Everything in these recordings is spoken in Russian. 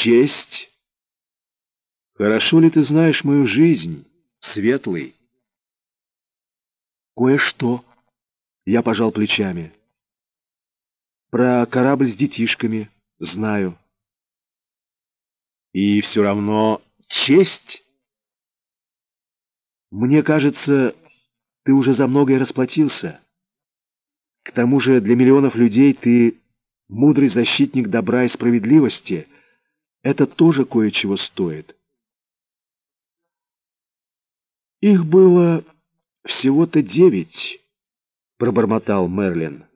честь. Хорошо ли ты знаешь мою жизнь, светлый? Кое-что. Я пожал плечами. Про корабль с детишками знаю. И все равно честь? Мне кажется, ты уже за многое расплатился. К тому же для миллионов людей ты мудрый защитник добра и справедливости. Это тоже кое-чего стоит. Их было всего-то девять, пробормотал Мерлин.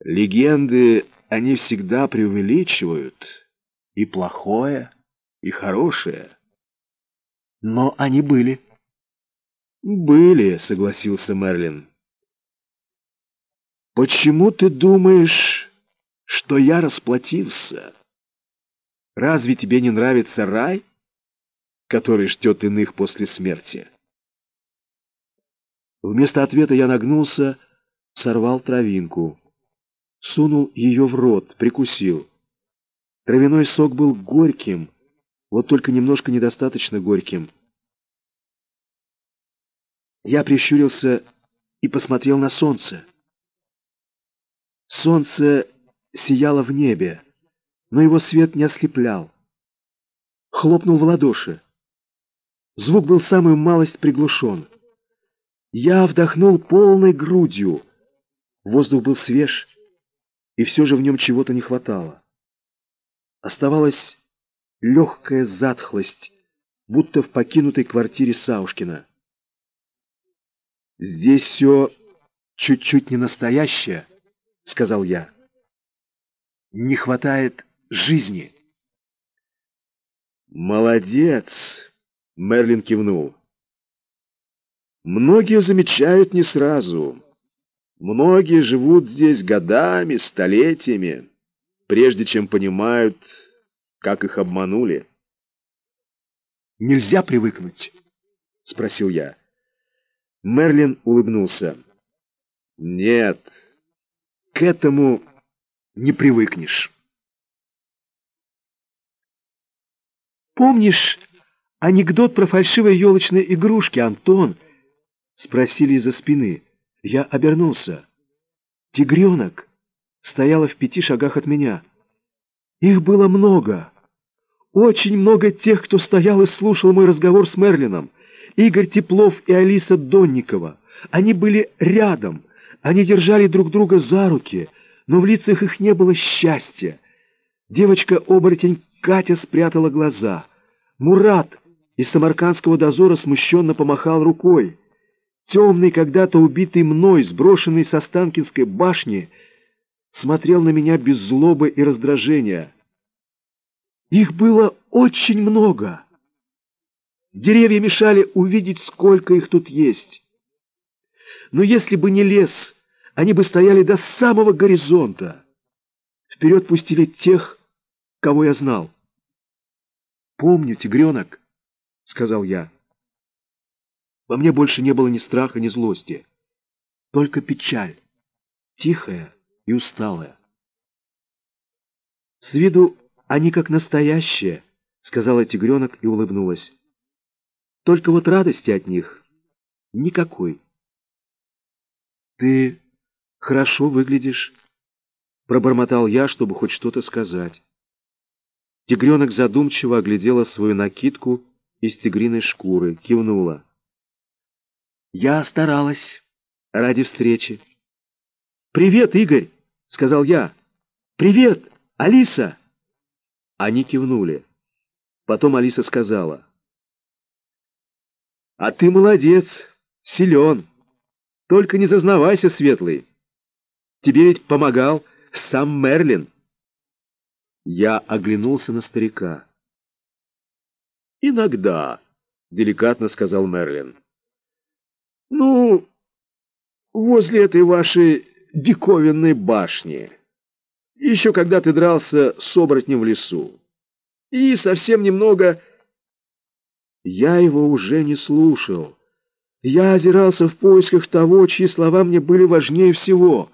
Легенды они всегда преувеличивают. И плохое, и хорошее. Но они были. «Были», — согласился Мерлин. «Почему ты думаешь, что я расплатился? Разве тебе не нравится рай, который ждет иных после смерти?» Вместо ответа я нагнулся, сорвал травинку, сунул ее в рот, прикусил. Травяной сок был горьким, вот только немножко недостаточно горьким. Я прищурился и посмотрел на солнце. Солнце сияло в небе, но его свет не ослеплял. Хлопнул в ладоши. Звук был самую малость приглушен. Я вдохнул полной грудью. Воздух был свеж, и все же в нем чего-то не хватало. Оставалась легкая затхлость, будто в покинутой квартире Саушкина. «Здесь все чуть-чуть не настоящее», — сказал я. «Не хватает жизни». «Молодец!» — Мерлин кивнул. «Многие замечают не сразу. Многие живут здесь годами, столетиями, прежде чем понимают, как их обманули». «Нельзя привыкнуть?» — спросил я. Мерлин улыбнулся. «Нет, к этому не привыкнешь». «Помнишь анекдот про фальшивые елочные игрушки, Антон?» — спросили из-за спины. Я обернулся. Тигренок стояла в пяти шагах от меня. Их было много. Очень много тех, кто стоял и слушал мой разговор с Мерлином. Игорь Теплов и Алиса Донникова. Они были рядом, они держали друг друга за руки, но в лицах их не было счастья. Девочка-оборотень Катя спрятала глаза. Мурат из самаркандского дозора смущенно помахал рукой. Темный, когда-то убитый мной, сброшенный со Станкинской башни, смотрел на меня без злобы и раздражения. Их было очень много. Деревья мешали увидеть, сколько их тут есть. Но если бы не лес, они бы стояли до самого горизонта. Вперед пустили тех, кого я знал. «Помню, тигренок», — сказал я. Во мне больше не было ни страха, ни злости. Только печаль, тихая и усталая. «С виду они как настоящие», — сказала тигренок и улыбнулась. Только вот радости от них никакой. «Ты хорошо выглядишь», — пробормотал я, чтобы хоть что-то сказать. Тигренок задумчиво оглядела свою накидку из тигриной шкуры, кивнула. «Я старалась ради встречи». «Привет, Игорь!» — сказал я. «Привет, Алиса!» Они кивнули. Потом Алиса сказала. А ты молодец, силен. Только не зазнавайся, Светлый. Тебе ведь помогал сам Мерлин. Я оглянулся на старика. «Иногда», — деликатно сказал Мерлин. «Ну, возле этой вашей диковинной башни. Еще когда ты дрался с оборотнем в лесу. И совсем немного я его уже не слушал. Я озирался в поисках того, чьи слова мне были важнее всего.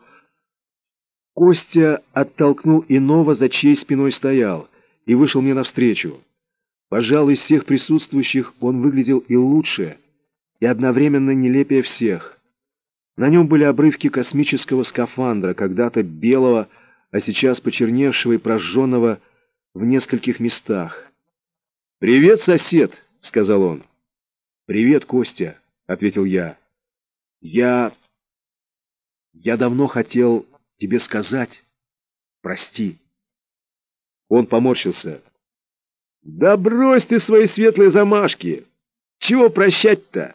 Костя оттолкнул иного, за чьей спиной стоял. и вышел мне навстречу. Пожалуй, из всех присутствующих он выглядел и лучше, и одновременно нелепее всех. На нем были обрывки космического скафандра, когда-то белого, а сейчас почерневшего и прожженного в нескольких местах. «Привет, сосед!» — сказал он. «Привет, Костя!» — ответил я. «Я... я давно хотел тебе сказать. Прости». Он поморщился. «Да брось ты свои светлые замашки! Чего прощать-то?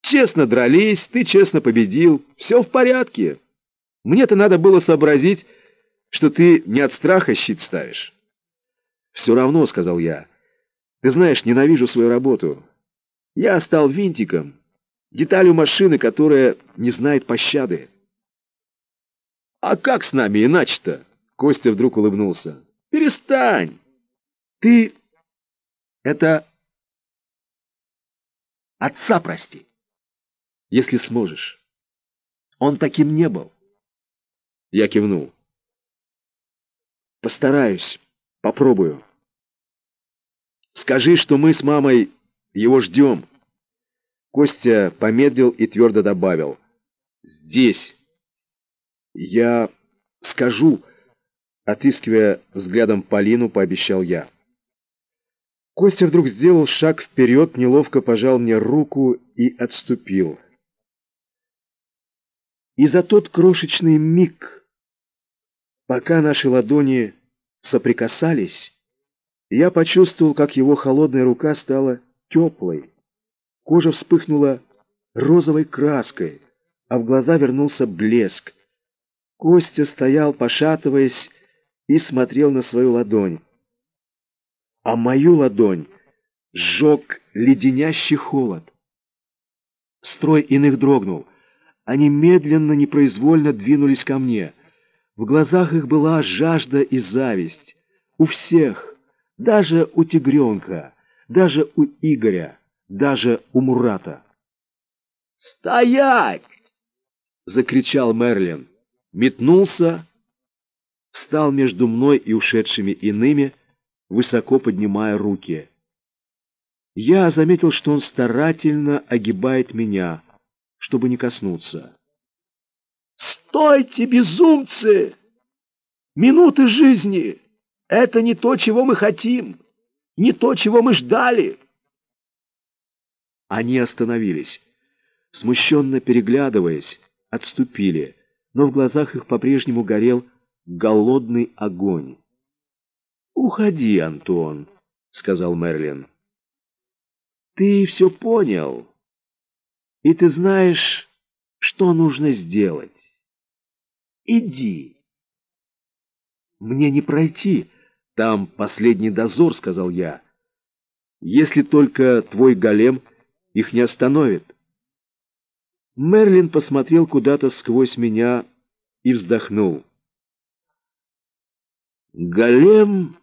Честно дрались, ты честно победил, все в порядке. Мне-то надо было сообразить, что ты не от страха щит ставишь». «Все равно», — сказал я, — «ты знаешь, ненавижу свою работу. Я стал винтиком, деталью машины, которая не знает пощады». «А как с нами иначе-то?» — Костя вдруг улыбнулся. «Перестань! Ты это отца прости, если сможешь. Он таким не был. Я кивнул. Постараюсь, попробую. Скажи, что мы с мамой его ждем. Костя помедлил и твердо добавил. Здесь. Я скажу, отыскивая взглядом Полину, пообещал я. Костя вдруг сделал шаг вперед, неловко пожал мне руку и отступил. И за тот крошечный миг, пока наши ладони соприкасались, я почувствовал, как его холодная рука стала теплой. Кожа вспыхнула розовой краской, а в глаза вернулся блеск. Костя стоял, пошатываясь, и смотрел на свою ладонь а мою ладонь сжег леденящий холод. Строй иных дрогнул. Они медленно, непроизвольно двинулись ко мне. В глазах их была жажда и зависть. У всех, даже у тигренка, даже у Игоря, даже у Мурата. «Стоять!» — закричал Мерлин. Метнулся, встал между мной и ушедшими иными, высоко поднимая руки. Я заметил, что он старательно огибает меня, чтобы не коснуться. «Стойте, безумцы! Минуты жизни! Это не то, чего мы хотим, не то, чего мы ждали!» Они остановились. Смущенно переглядываясь, отступили, но в глазах их по-прежнему горел голодный огонь. «Уходи, Антон», — сказал Мерлин. «Ты все понял, и ты знаешь, что нужно сделать. Иди». «Мне не пройти, там последний дозор», — сказал я. «Если только твой голем их не остановит». Мерлин посмотрел куда-то сквозь меня и вздохнул. «Голем...»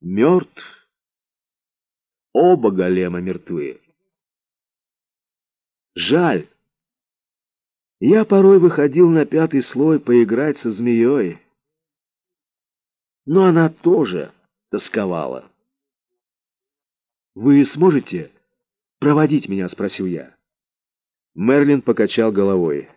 мертв. Оба голема мертвы. Жаль. Я порой выходил на пятый слой поиграть со змеей. Но она тоже тосковала. «Вы сможете проводить меня?» — спросил я. Мерлин покачал головой.